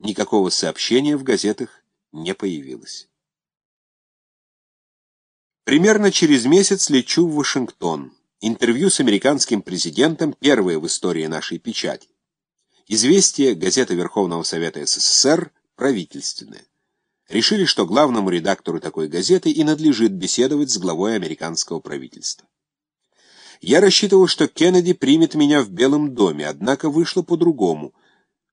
Никакого сообщения в газетах не появилось. Примерно через месяц лечу в Вашингтон. Интервью с американским президентом первое в истории нашей печати. Известие, газета Верховного Совета СССР, правительственное. Решили, что главному редактору такой газеты и надлежит беседовать с главой американского правительства. Я рассчитывал, что Кеннеди примет меня в Белом доме, однако вышло по-другому.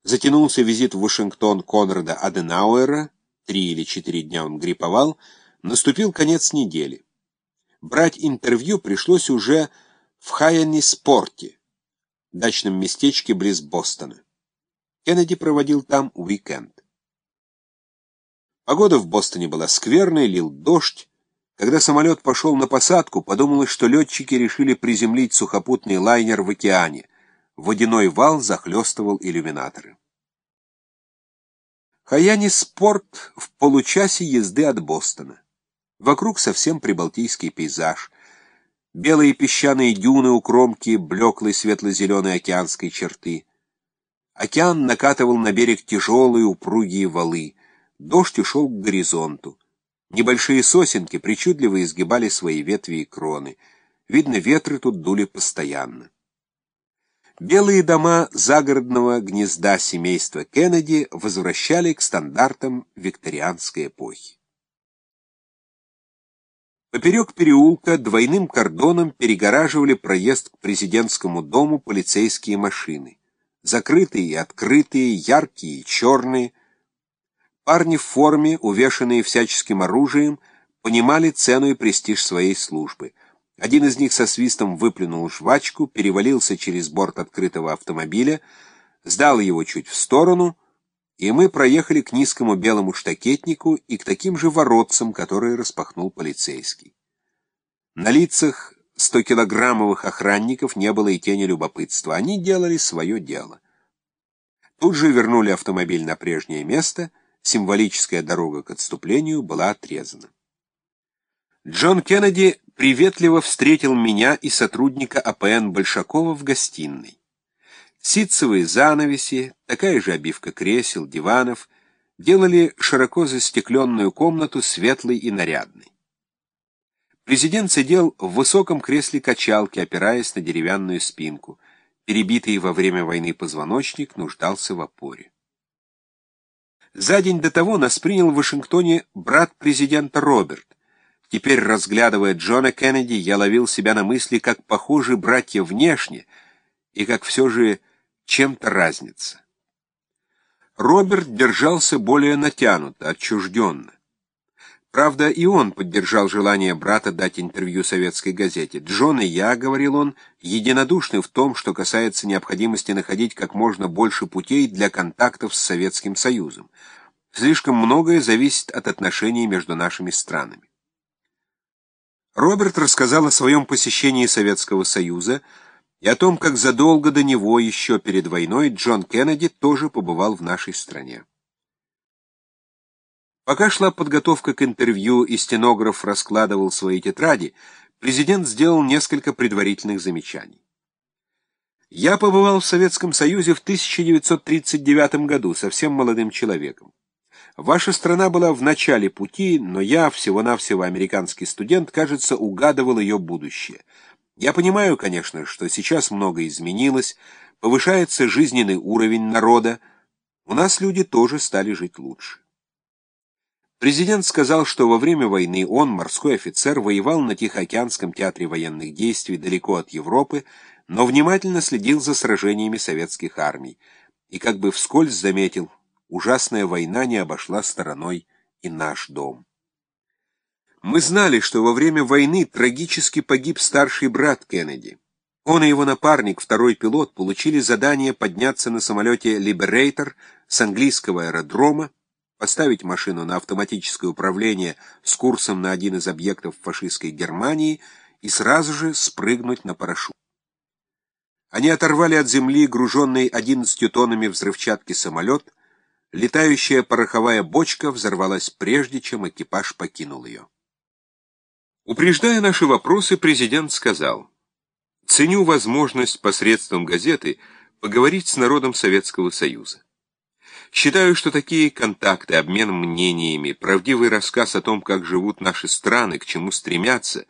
Затянулся визит в Вашингтон Конрада Аденауэра, три или четыре дня он грипповал, наступил конец недели. Брать интервью пришлось уже в Хайани-Спорте, дачном местечке близ Бостона. Кеннеди проводил там уикенд. Погода в Бостоне была скверная, лил дождь. Когда самолет пошел на посадку, подумалось, что летчики решили приземлить сухопутный лайнер в океане. Водяной вал захлестывал иллюминаторы. Хаяни спорт в получасе езды от Бостона. Вокруг совсем прибалтийский пейзаж. Белые песчаные дюны у кромки блеклой светло-зеленой океанской черты. Океан накатывал на берег тяжелые упругие валы. Дождь ушел к горизонту. Небольшие сосенки причудливо изгибали свои ветви и кроны. Видно, ветры тут дули постоянно. Белые дома загородного гнезда семейства Кеннеди возвращали к стандартам викторианской эпохи. Поперек переулка двойным кордоном перегораживали проезд к президентскому дому полицейские машины. Закрытые и открытые, яркие и черные — Парни в форме, увешанные всяческим оружием, понимали цену и престиж своей службы. Один из них со свистом выплюнул жвачку, перевалился через борт открытого автомобиля, сдал его чуть в сторону, и мы проехали к низкому белому штакетнику и к таким же воротцам, которые распахнул полицейский. На лицах 100-килограммовых охранников не было и тени любопытства. Они делали свое дело. Тут же вернули автомобиль на прежнее место — символическая дорога к отступлению была отрезана. Джон Кеннеди приветливо встретил меня и сотрудника АПН Большакова в гостиной. Ситцевые занавеси, такая же обивка кресел, диванов, делали широко застекленную комнату светлой и нарядной. Президент сидел в высоком кресле качалки, опираясь на деревянную спинку. Перебитый во время войны позвоночник нуждался в опоре. За день до того нас принял в Вашингтоне брат президента Роберт. Теперь, разглядывая Джона Кеннеди, я ловил себя на мысли, как похожи братья внешне, и как все же чем-то разница. Роберт держался более натянуто, отчужденно. Правда, и он поддержал желание брата дать интервью советской газете. «Джон и я, — говорил он, — единодушны в том, что касается необходимости находить как можно больше путей для контактов с Советским Союзом. Слишком многое зависит от отношений между нашими странами». Роберт рассказал о своем посещении Советского Союза и о том, как задолго до него, еще перед войной, Джон Кеннеди тоже побывал в нашей стране. Пока шла подготовка к интервью и стенограф раскладывал свои тетради, президент сделал несколько предварительных замечаний. Я побывал в Советском Союзе в 1939 году, совсем молодым человеком. Ваша страна была в начале пути, но я, всего-навсего американский студент, кажется, угадывал ее будущее. Я понимаю, конечно, что сейчас многое изменилось, повышается жизненный уровень народа, у нас люди тоже стали жить лучше. Президент сказал, что во время войны он, морской офицер, воевал на Тихоокеанском театре военных действий далеко от Европы, но внимательно следил за сражениями советских армий и как бы вскользь заметил, ужасная война не обошла стороной и наш дом. Мы знали, что во время войны трагически погиб старший брат Кеннеди. Он и его напарник, второй пилот, получили задание подняться на самолете «Либерейтор» с английского аэродрома поставить машину на автоматическое управление с курсом на один из объектов фашистской Германии и сразу же спрыгнуть на парашют. Они оторвали от земли груженный 11 тоннами взрывчатки самолет, летающая пороховая бочка взорвалась прежде, чем экипаж покинул ее. Упреждая наши вопросы, президент сказал, «Ценю возможность посредством газеты поговорить с народом Советского Союза. Считаю, что такие контакты, обмен мнениями, правдивый рассказ о том, как живут наши страны, к чему стремятся,